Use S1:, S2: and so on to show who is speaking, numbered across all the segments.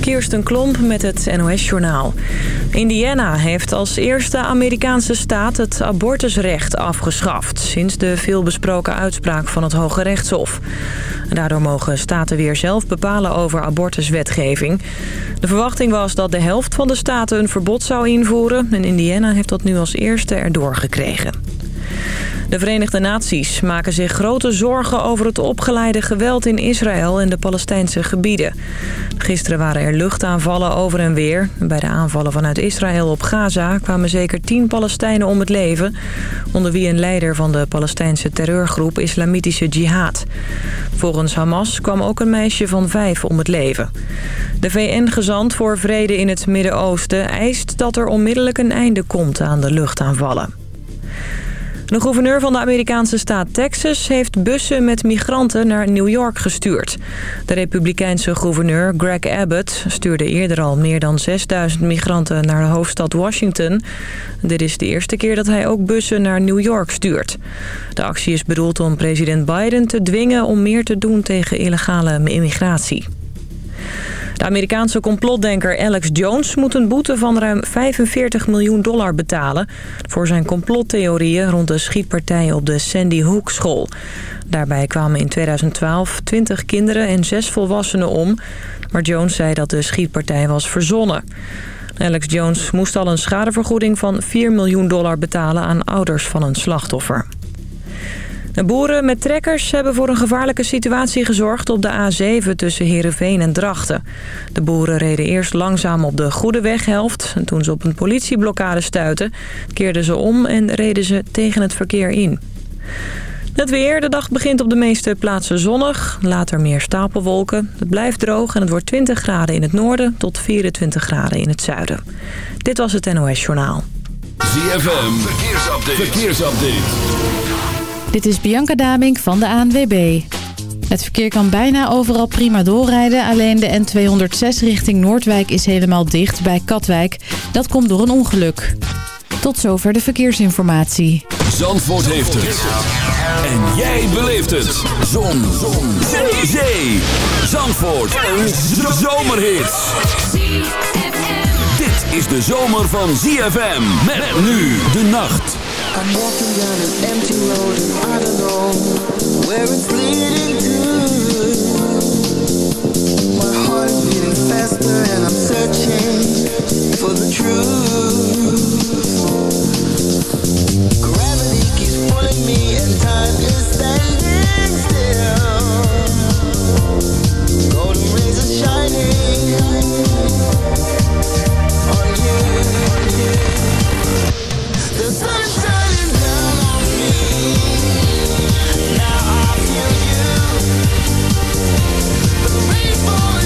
S1: Kirsten Klomp met het NOS-journaal. Indiana heeft als eerste Amerikaanse staat het abortusrecht afgeschaft... sinds de veelbesproken uitspraak van het Hoge Rechtshof. Daardoor mogen staten weer zelf bepalen over abortuswetgeving. De verwachting was dat de helft van de staten een verbod zou invoeren... en Indiana heeft dat nu als eerste erdoor gekregen. De Verenigde Naties maken zich grote zorgen over het opgeleide geweld in Israël en de Palestijnse gebieden. Gisteren waren er luchtaanvallen over en weer. Bij de aanvallen vanuit Israël op Gaza kwamen zeker tien Palestijnen om het leven. Onder wie een leider van de Palestijnse terreurgroep Islamitische Jihad. Volgens Hamas kwam ook een meisje van vijf om het leven. De VN-gezant voor vrede in het Midden-Oosten eist dat er onmiddellijk een einde komt aan de luchtaanvallen. De gouverneur van de Amerikaanse staat Texas heeft bussen met migranten naar New York gestuurd. De republikeinse gouverneur Greg Abbott stuurde eerder al meer dan 6000 migranten naar de hoofdstad Washington. Dit is de eerste keer dat hij ook bussen naar New York stuurt. De actie is bedoeld om president Biden te dwingen om meer te doen tegen illegale immigratie. De Amerikaanse complotdenker Alex Jones moet een boete van ruim 45 miljoen dollar betalen... voor zijn complottheorieën rond de schietpartij op de Sandy Hook school. Daarbij kwamen in 2012 20 kinderen en 6 volwassenen om... maar Jones zei dat de schietpartij was verzonnen. Alex Jones moest al een schadevergoeding van 4 miljoen dollar betalen aan ouders van een slachtoffer. De boeren met trekkers hebben voor een gevaarlijke situatie gezorgd op de A7 tussen Heerenveen en Drachten. De boeren reden eerst langzaam op de goede weghelft. En toen ze op een politieblokkade stuiten, keerden ze om en reden ze tegen het verkeer in. Het weer. De dag begint op de meeste plaatsen zonnig. Later meer stapelwolken. Het blijft droog en het wordt 20 graden in het noorden tot 24 graden in het zuiden. Dit was het NOS Journaal.
S2: ZFM. Verkeersupdate. Verkeersupdate.
S3: Dit is Bianca Damink van de ANWB. Het verkeer kan bijna overal prima doorrijden. Alleen de N206 richting Noordwijk is helemaal dicht bij Katwijk. Dat komt door een ongeluk. Tot zover de verkeersinformatie.
S2: Zandvoort heeft het. En jij beleeft het. Zon. Zon. Zee. Zee. Zandvoort. Een zomerhit. Dit is de zomer van ZFM. Met nu de nacht. I'm walking down an empty road and I don't know where it's leading to. My heart beating faster and I'm searching for the truth. Gravity keeps pulling me and time is standing still. Golden rays are shining on you. The sunshine.
S4: Now I feel you. The rainbow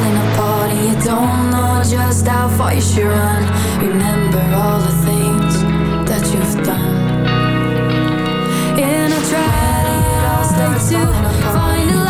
S4: falling apart and you don't know just how far you should run. Remember all the things that you've done. And I try to find a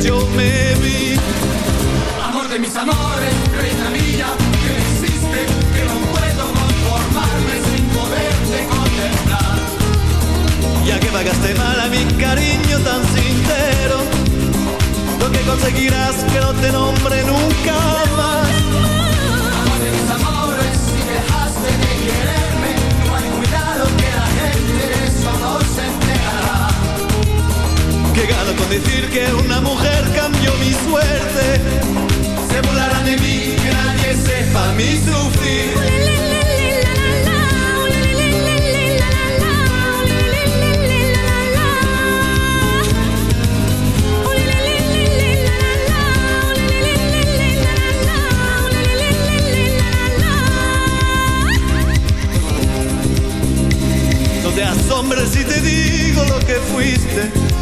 S5: yo me vi.
S6: Amor de mis amores, reina mía, que me hiciste que no puedo conformarme sin poderte contemplar.
S5: Ya que pagaste mal a mi cariño tan sincero, lo que conseguirás que no te nombre nunca más.
S6: Que
S5: gano con decir que una mujer cambió mi suerte. Se burlarán de mí, que nadie sepa mi sufrir. No te asombres si te digo lo que fuiste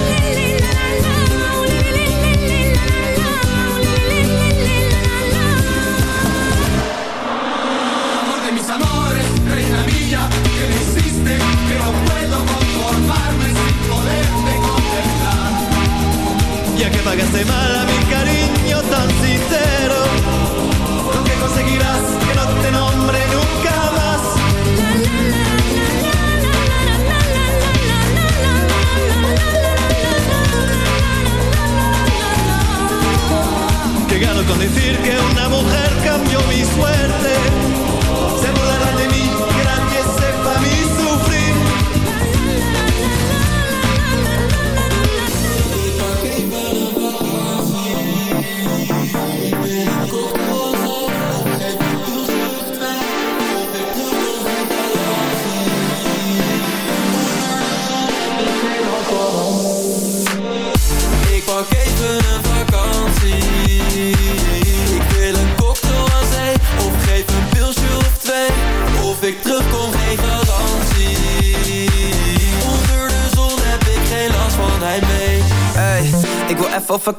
S5: Pagaste mal a mi cariño tan sincero, lo que conseguirás que no te nombre nunca más. Gano con decir que una mujer cambió mi suerte.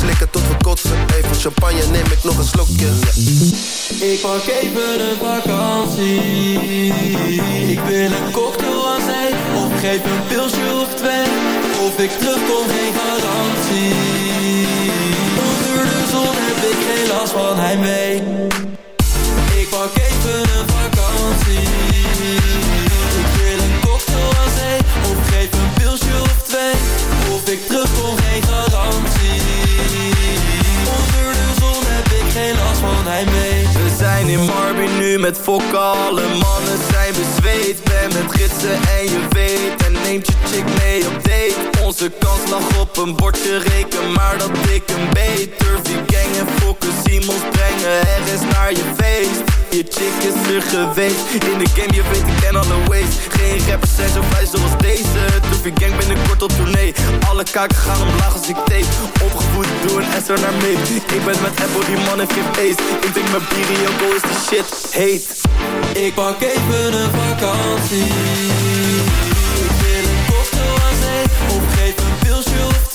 S7: slikken tot we kotsen. Even champagne, neem ik nog een slokje.
S8: Ik pak even een vakantie. Ik wil een cocktail aan zee Of geef een pilsje of twee. Of ik terugkom, geen garantie. Onder de zon heb ik geen last van heimwee. Ik pak even een vakantie. Ik wil een cocktail Of geef een pilsje of twee. Of ik terugkom, geen garantie
S9: in Marby nu met fokken mannen zijn bezweet. Ben met gidsen en je weet neemt chick mee op date. Onze kans lag op een bordje reken Maar dat ik een beter gang en fokken Simons brengen Er is naar je feest. Je chick is er geweest In de game je weet ik ken alle ways. Geen rappers zijn zo vrij zoals deze Turfie gang binnenkort op tournee. Alle kaken gaan omlaag als ik tape Opgevoed door een SR naar mee Ik ben met Apple die man heeft geen face Ik drink mijn bier is de shit. Heet.
S8: Ik pak even een vakantie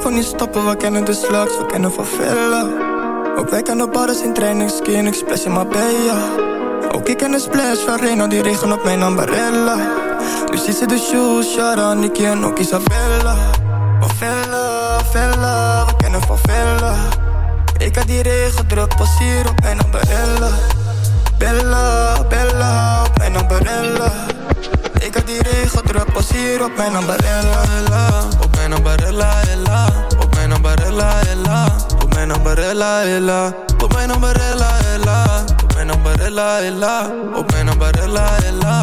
S10: Ik kon niet stoppen, we kennen de slags, we kennen van villa. Ook wij kennen bars in training, skin, ik splash in Marbella. Ook ik ken de splash van Reno, die regen op mijn ambarella. Dus is de shoes, Shara, Nicky en ook Isabella. Van villa, villa, we kennen van villa. Ik had die regen druk, pas hier op mijn ambarella. Bella, Bella, op mijn ambarella. Ik had die regen druk, pas hier op mijn ambarella.
S11: Op mijn ambarella, ella. Op mijn ambarella, ella. Op mijn ambarella, ella. Op mijn ambarella, ella. Op mijn ambarella, ella. Op mijn ambarella, ella.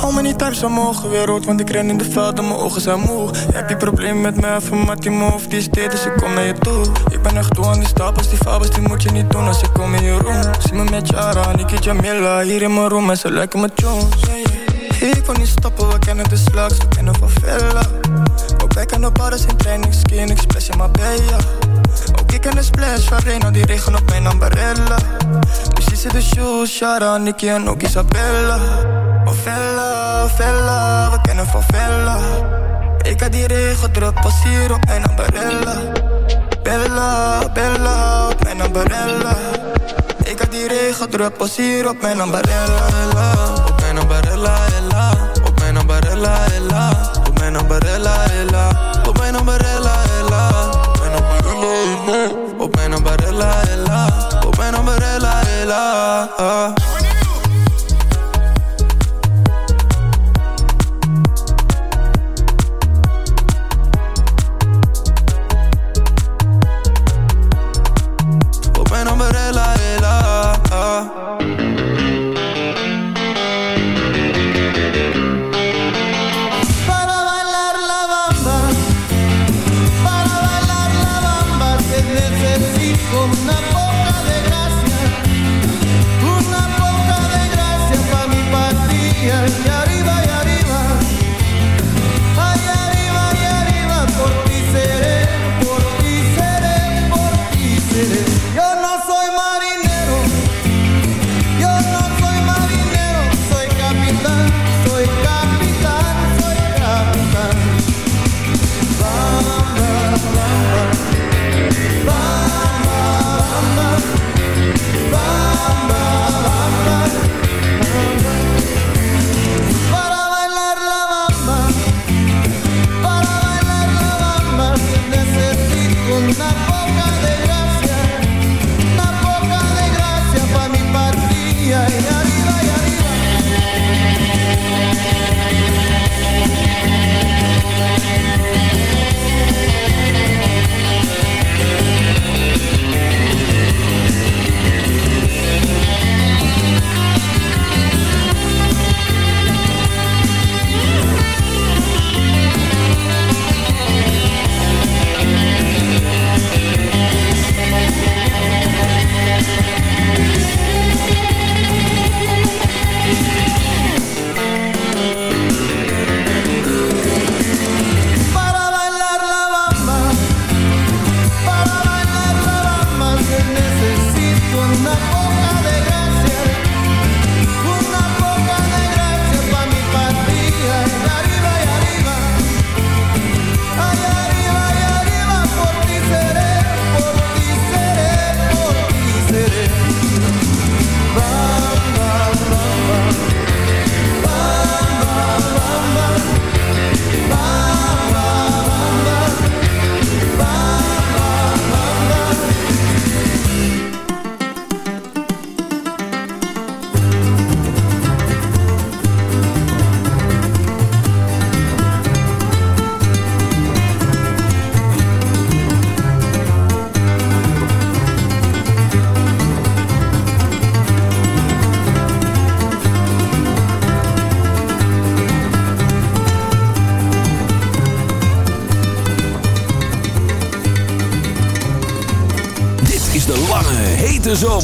S10: Hou me niet thuis omhoog, weer rood, want ik ren in de veld en mijn ogen zijn moe. Heb je probleem met mij, van maar die move, die is dit, dus ik kom naar je toe. Ik ben echt toe aan die stapels, die fabels, die moet je niet doen als ik kom in je room. Zie me met Jara, Niki Jamila, hier in mijn room en ze lijken me Jones. Ik wil niet stoppen, we kennen de slags, we kennen van Villa. Wij kennen bars in training, skin, ik splash in. Ook ik ken de splash van Reno, die regen op mijn ambarella. Die zit de shoes, Shara, Nicky en ook Isabella. Van Villa, Villa, we kennen van Villa. Ik had die regen druk, pas hier op mijn ambarella. Bella, Bella, op mijn ambarella. Ik had die regen druk, pas hier op mijn ambarella.
S11: Op mijn ambarella, ella. Op mijn ambarella, ella. Mijn ambarella, ella. Op mijn ambarella, ella. Mijn ambarella, ella. Op mijn ambarella, ella. Op mijn ambarella, ella.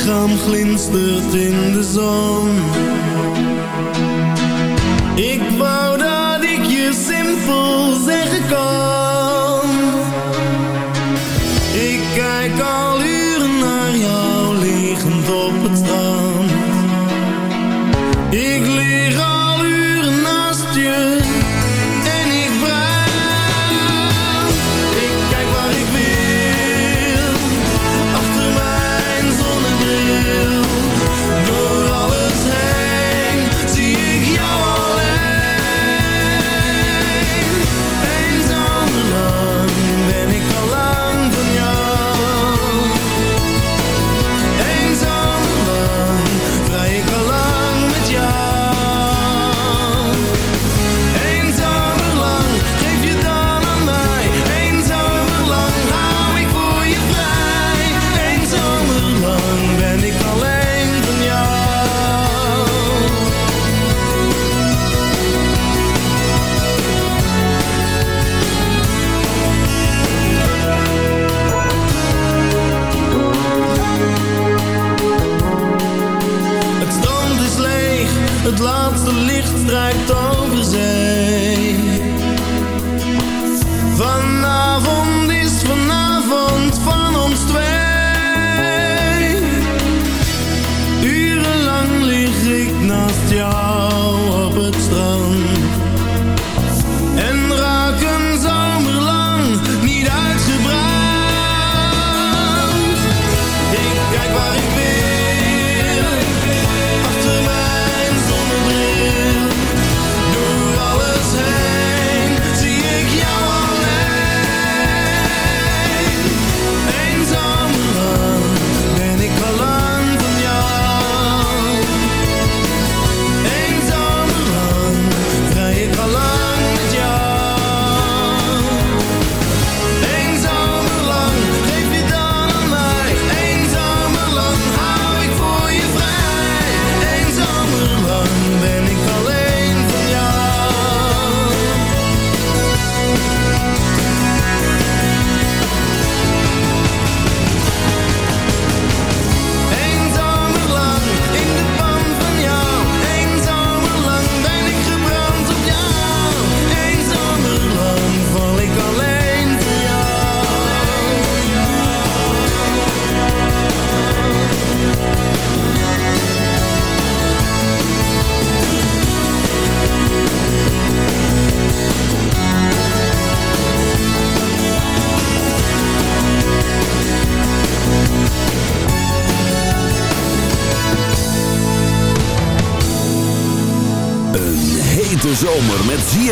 S12: lichaam glinstert in de zon. Ik wou dat ik je simpel zeggen kan. Ik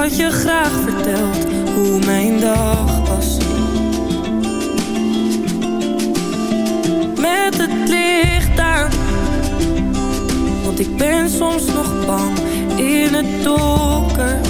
S13: Had je graag verteld hoe mijn dag was. Met het licht aan, want ik ben soms nog bang in het donker.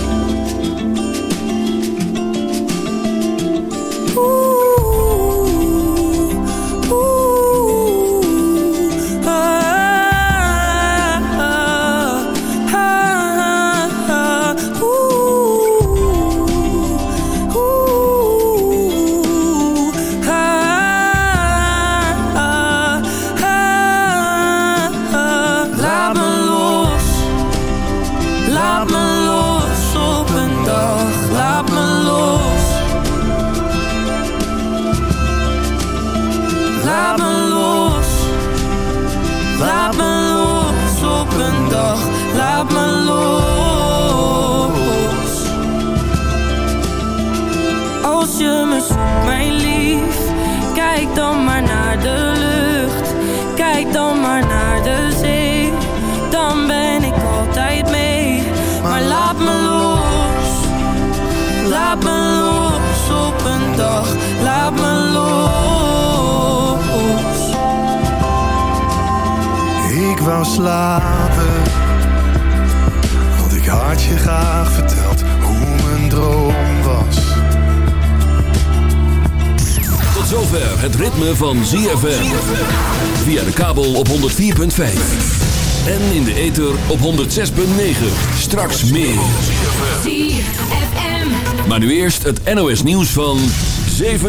S14: Slapen, want ik had je graag verteld hoe mijn droom was.
S15: Tot zover het ritme van ZFM. Via de kabel op 104.5. En in de ether op 106.9. Straks meer. Maar nu eerst het NOS nieuws van 7